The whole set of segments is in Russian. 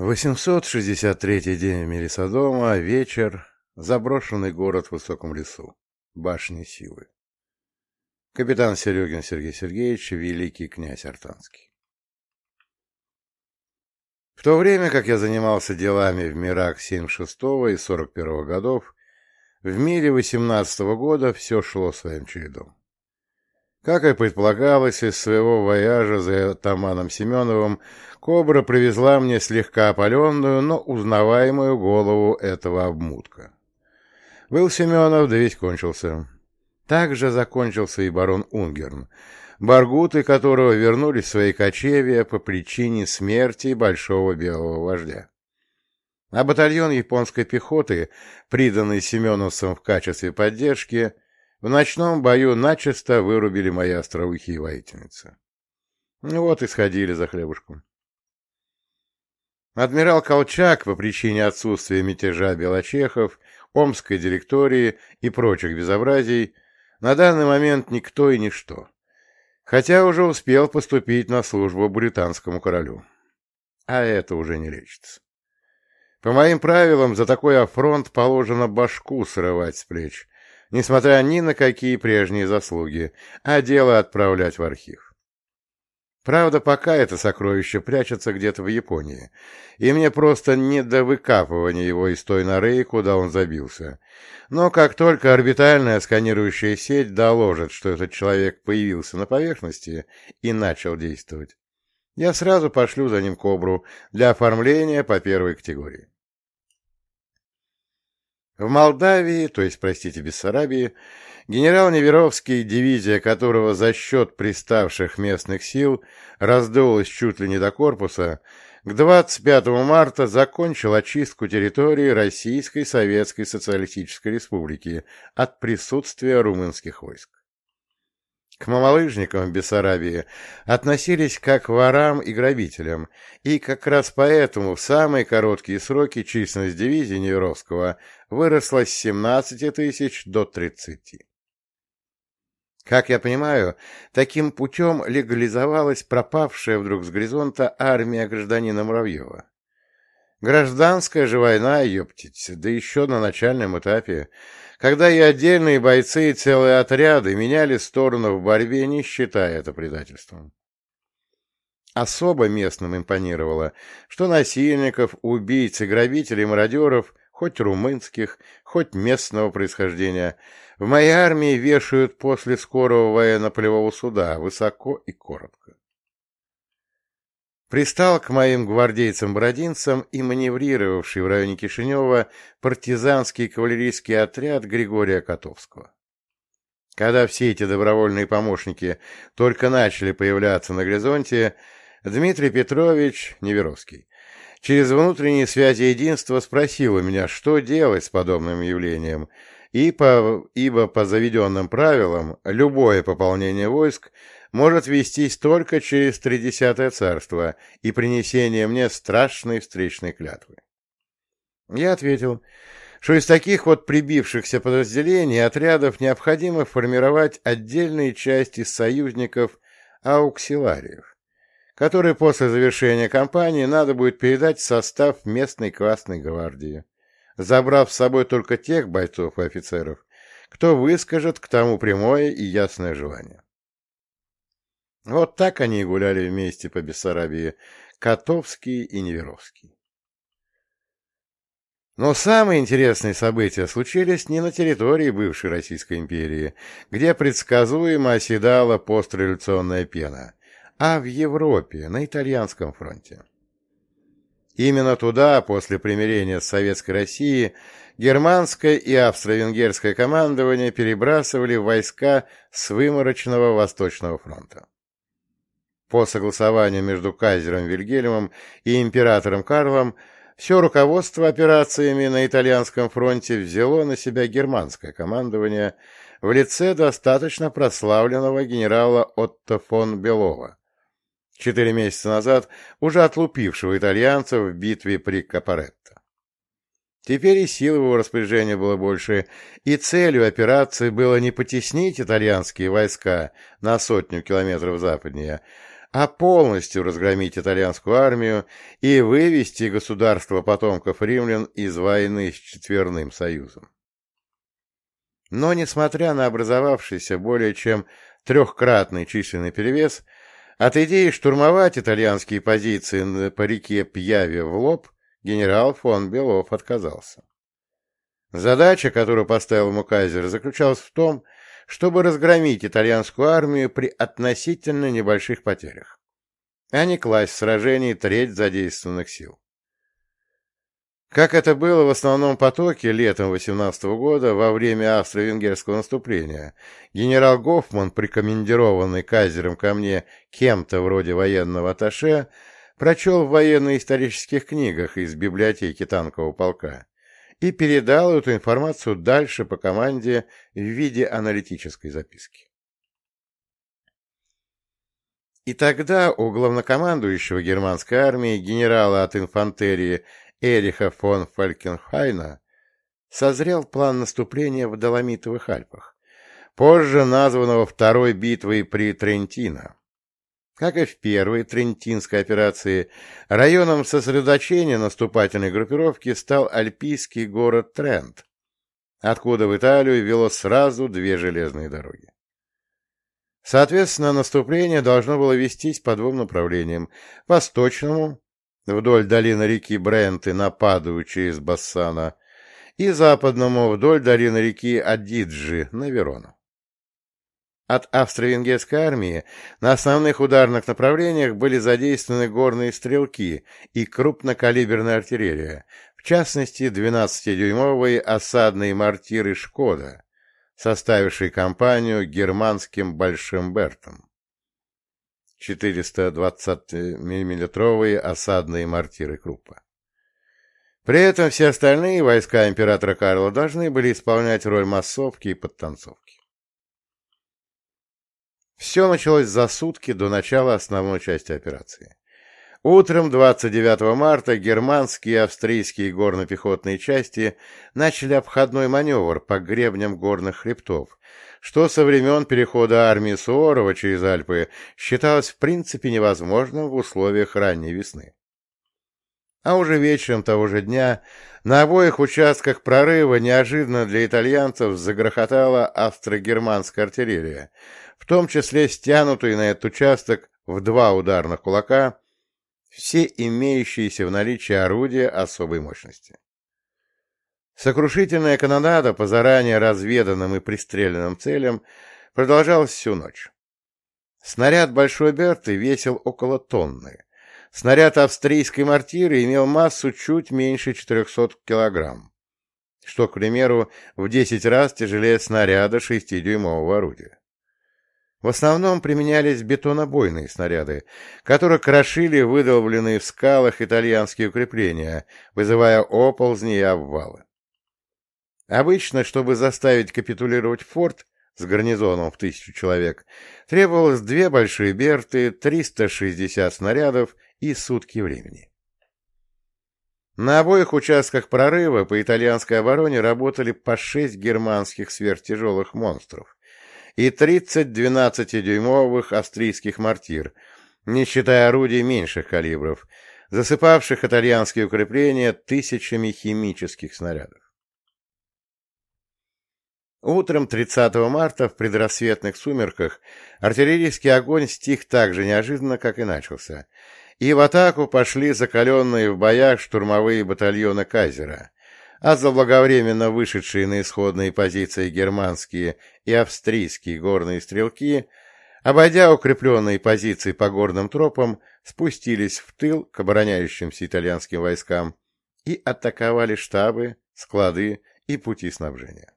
863-й день в мире Содома, вечер, заброшенный город в высоком лесу, башни силы. Капитан Серегин Сергей Сергеевич, великий князь Артанский. В то время, как я занимался делами в мирах 76 и 41 годов, в мире 18 года все шло своим чередом. Как и предполагалось, из своего вояжа за Таманом Семеновым Кобра привезла мне слегка опаленную, но узнаваемую голову этого обмутка. Был Семенов, да ведь кончился. Также закончился и барон Унгерн, баргуты которого вернулись в свои кочевья по причине смерти большого белого вождя. А батальон японской пехоты, приданный Семеновцам в качестве поддержки, в ночном бою начисто вырубили мои остроухие воительницы. Ну вот и сходили за хлебушком. Адмирал Колчак, по причине отсутствия мятежа белочехов, омской директории и прочих безобразий, на данный момент никто и ничто, хотя уже успел поступить на службу британскому королю. А это уже не лечится. По моим правилам, за такой афронт положено башку срывать с плеч, несмотря ни на какие прежние заслуги, а дело отправлять в архив. Правда, пока это сокровище прячется где-то в Японии, и мне просто не до выкапывания его из той норы, куда он забился. Но как только орбитальная сканирующая сеть доложит, что этот человек появился на поверхности и начал действовать, я сразу пошлю за ним кобру для оформления по первой категории. В Молдавии, то есть, простите, Бессарабии, генерал Неверовский, дивизия которого за счет приставших местных сил раздулась чуть ли не до корпуса, к 25 марта закончил очистку территории Российской Советской Социалистической Республики от присутствия румынских войск. К мамалыжникам в Бессарабии относились как ворам и грабителям, и как раз поэтому в самые короткие сроки численность дивизии Неверовского выросла с 17 тысяч до 30. Как я понимаю, таким путем легализовалась пропавшая вдруг с горизонта армия гражданина Муравьева. Гражданская же война, ёптить, да еще на начальном этапе, когда и отдельные бойцы, и целые отряды меняли сторону в борьбе, не считая это предательством. Особо местным импонировало, что насильников, убийц и грабителей мародеров, хоть румынских, хоть местного происхождения, в моей армии вешают после скорого военно-полевого суда высоко и коротко пристал к моим гвардейцам-бородинцам и маневрировавший в районе Кишинева партизанский кавалерийский отряд Григория Котовского. Когда все эти добровольные помощники только начали появляться на горизонте, Дмитрий Петрович Неверовский через внутренние связи единства спросил у меня, что делать с подобным явлением, и по, ибо по заведенным правилам любое пополнение войск может вестись только через Тридесятое царство и принесение мне страшной встречной клятвы. Я ответил, что из таких вот прибившихся подразделений отрядов необходимо формировать отдельные части союзников ауксилариев, которые после завершения кампании надо будет передать в состав местной Красной гвардии, забрав с собой только тех бойцов и офицеров, кто выскажет к тому прямое и ясное желание. Вот так они и гуляли вместе по Бессарабии, Котовский и Неверовский. Но самые интересные события случились не на территории бывшей Российской империи, где предсказуемо оседала постреволюционная пена, а в Европе, на итальянском фронте. Именно туда, после примирения с Советской Россией, германское и австро-венгерское командование перебрасывали войска с выморочного Восточного фронта. По согласованию между кайзером Вильгельмом и императором Карлом все руководство операциями на итальянском фронте взяло на себя германское командование в лице достаточно прославленного генерала Отто фон Белова, четыре месяца назад уже отлупившего итальянцев в битве при Капаретто. Теперь и сил его распоряжении было больше, и целью операции было не потеснить итальянские войска на сотню километров западнее, а полностью разгромить итальянскую армию и вывести государство потомков римлян из войны с Четверным Союзом. Но, несмотря на образовавшийся более чем трехкратный численный перевес, от идеи штурмовать итальянские позиции по реке Пьяве в лоб генерал фон Белов отказался. Задача, которую поставил ему кайзер, заключалась в том, чтобы разгромить итальянскую армию при относительно небольших потерях, а не класть в сражении треть задействованных сил. Как это было в основном потоке летом 18 года во время австро-венгерского наступления, генерал Гофман, прикомендированный кайзером ко мне кем-то вроде военного атташе, прочел в военно-исторических книгах из библиотеки танкового полка и передал эту информацию дальше по команде в виде аналитической записки. И тогда у главнокомандующего германской армии генерала от инфантерии Эриха фон Фалькенхайна созрел план наступления в Доломитовых Альпах, позже названного Второй битвой при Трентино. Как и в первой Трентинской операции, районом сосредоточения наступательной группировки стал альпийский город Трент, откуда в Италию вело сразу две железные дороги. Соответственно, наступление должно было вестись по двум направлениям – восточному, вдоль долины реки Бренты на Паду через Бассана, и западному, вдоль долины реки Адиджи на Верону. От австро-венгерской армии на основных ударных направлениях были задействованы горные стрелки и крупнокалиберная артиллерия, в частности 12-дюймовые осадные мортиры «Шкода», составившие компанию германским «Большим Бертом». 420-миллиметровые осадные мортиры Круппа. При этом все остальные войска императора Карла должны были исполнять роль массовки и подтанцовки. Все началось за сутки до начала основной части операции. Утром 29 марта германские и австрийские горно-пехотные части начали обходной маневр по гребням горных хребтов, что со времен перехода армии Суворова через Альпы считалось в принципе невозможным в условиях ранней весны. А уже вечером того же дня на обоих участках прорыва неожиданно для итальянцев загрохотала австро-германская артиллерия, в том числе стянутые на этот участок в два ударных кулака все имеющиеся в наличии орудия особой мощности. Сокрушительная канонада по заранее разведанным и пристреленным целям продолжалась всю ночь. Снаряд Большой Берты весил около тонны. Снаряд австрийской мортиры имел массу чуть меньше 400 килограмм, что, к примеру, в 10 раз тяжелее снаряда 6-дюймового орудия. В основном применялись бетонобойные снаряды, которые крошили выдолбленные в скалах итальянские укрепления, вызывая оползни и обвалы. Обычно, чтобы заставить капитулировать форт с гарнизоном в тысячу человек, требовалось две большие берты, 360 снарядов и сутки времени. На обоих участках прорыва по итальянской обороне работали по шесть германских сверхтяжелых монстров, и 30 12-дюймовых австрийских мортир, не считая орудий меньших калибров, засыпавших итальянские укрепления тысячами химических снарядов. Утром 30 марта в предрассветных сумерках артиллерийский огонь стих так же неожиданно, как и начался, и в атаку пошли закаленные в боях штурмовые батальоны Кайзера, а заблаговременно вышедшие на исходные позиции германские и австрийские горные стрелки, обойдя укрепленные позиции по горным тропам, спустились в тыл к обороняющимся итальянским войскам и атаковали штабы, склады и пути снабжения.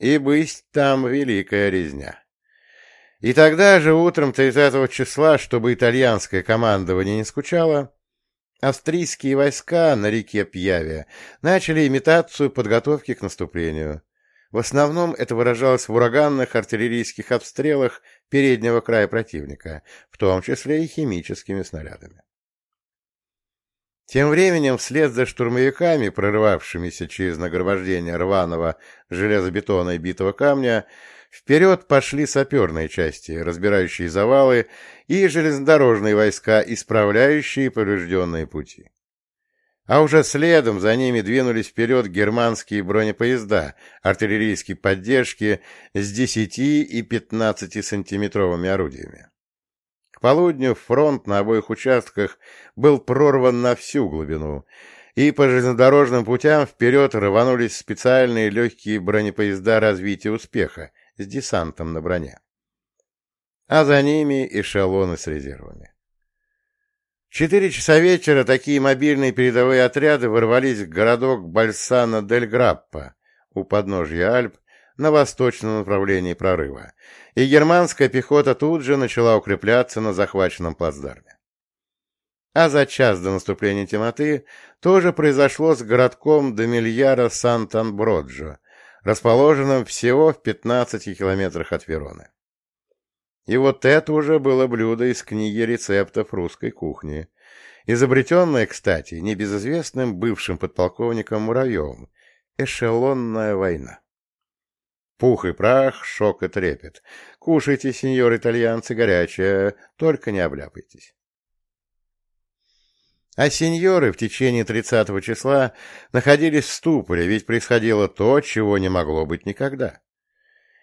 И быть там великая резня. И тогда же утром 30 числа, чтобы итальянское командование не скучало, Австрийские войска на реке Пьяве начали имитацию подготовки к наступлению. В основном это выражалось в ураганных артиллерийских обстрелах переднего края противника, в том числе и химическими снарядами. Тем временем, вслед за штурмовиками, прорывавшимися через нагромождение рваного железобетона и битого камня, вперед пошли саперные части, разбирающие завалы, и железнодорожные войска, исправляющие поврежденные пути. А уже следом за ними двинулись вперед германские бронепоезда артиллерийской поддержки с 10 и 15-сантиметровыми орудиями. К полудню фронт на обоих участках был прорван на всю глубину, и по железнодорожным путям вперед рванулись специальные легкие бронепоезда развития успеха с десантом на броне. А за ними эшелоны с резервами. В четыре часа вечера такие мобильные передовые отряды ворвались в городок Бальсана-дель-Граппа у подножья Альп на восточном направлении прорыва, и германская пехота тут же начала укрепляться на захваченном плацдарме. А за час до наступления темноты тоже произошло с городком Домильяра Сан-Танброджо, расположенным всего в 15 километрах от Вероны. И вот это уже было блюдо из книги рецептов русской кухни, изобретенное, кстати, небезызвестным бывшим подполковником Муравьевым, эшелонная война. Пух и прах, шок и трепет. Кушайте, сеньор итальянцы, горячее, только не обляпайтесь. А сеньоры в течение 30 числа находились в ступоре, ведь происходило то, чего не могло быть никогда.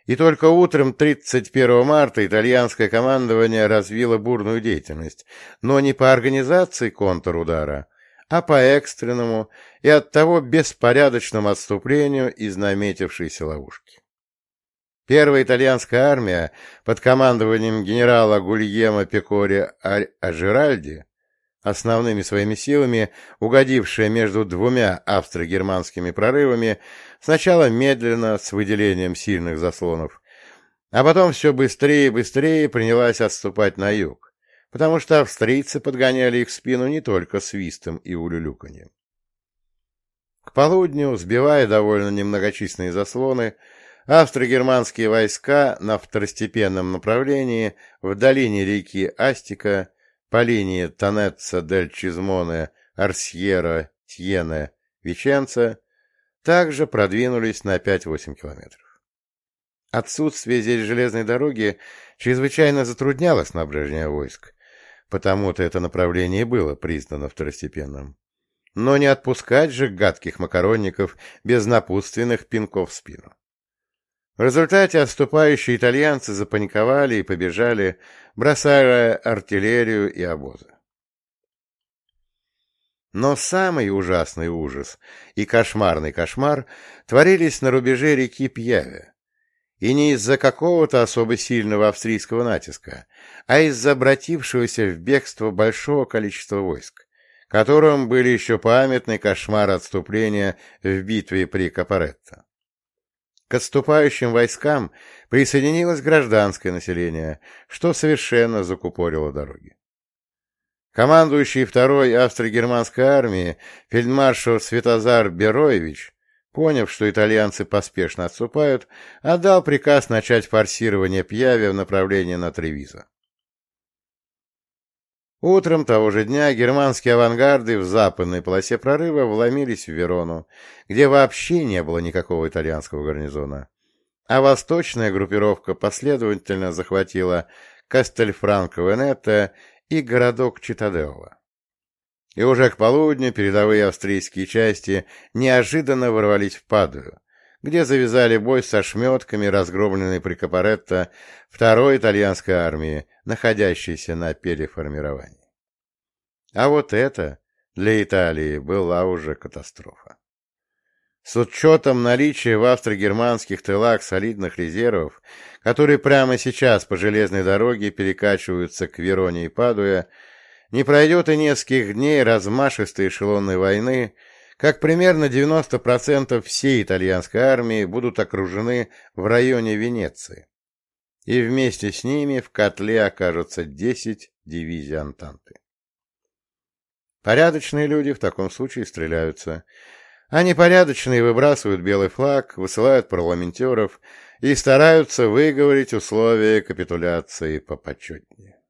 И только утром 31 марта итальянское командование развило бурную деятельность, но не по организации контрудара, а по экстренному и оттого беспорядочному отступлению из наметившейся ловушки. Первая итальянская армия под командованием генерала Гульема Пекори Ажиральди основными своими силами, угодившая между двумя австро-германскими прорывами, сначала медленно, с выделением сильных заслонов, а потом все быстрее и быстрее принялась отступать на юг, потому что австрийцы подгоняли их в спину не только свистом и улюлюканьем. К полудню, сбивая довольно немногочисленные заслоны, австро-германские войска на второстепенном направлении в долине реки Астика по линии Тонеццо-дель-Чизмоне, Арсьера, Тьене, Веченца также продвинулись на 5-8 километров. Отсутствие здесь железной дороги чрезвычайно затрудняло снабжение войск, потому-то это направление было признано второстепенным. Но не отпускать же гадких макаронников без напутственных пинков в спину. В результате отступающие итальянцы запаниковали и побежали, бросая артиллерию и обозы. Но самый ужасный ужас и кошмарный кошмар творились на рубеже реки Пьяве. И не из-за какого-то особо сильного австрийского натиска, а из-за обратившегося в бегство большого количества войск, которым были еще памятный кошмар отступления в битве при Капаретто. К отступающим войскам присоединилось гражданское население, что совершенно закупорило дороги. Командующий второй австро-германской армии фельдмаршал Светозар Бероевич, поняв, что итальянцы поспешно отступают, отдал приказ начать форсирование Пьяви в направлении на Тревизо. Утром того же дня германские авангарды в западной полосе прорыва вломились в Верону, где вообще не было никакого итальянского гарнизона, а восточная группировка последовательно захватила Кастельфранко-Венетто и городок Читаделла. И уже к полудню передовые австрийские части неожиданно ворвались в Падую, где завязали бой со шметками, разгромленной при Капаретто второй итальянской армии, находящейся на переформировании. А вот это для Италии была уже катастрофа. С учетом наличия в австро-германских тылах солидных резервов, которые прямо сейчас по железной дороге перекачиваются к Вероне и Падуе, не пройдет и нескольких дней размашистой эшелонной войны, как примерно 90% всей итальянской армии будут окружены в районе Венеции, и вместе с ними в котле окажутся 10 дивизий Антанты. Порядочные люди в таком случае стреляются, а непорядочные выбрасывают белый флаг, высылают парламентеров и стараются выговорить условия капитуляции попочетнее.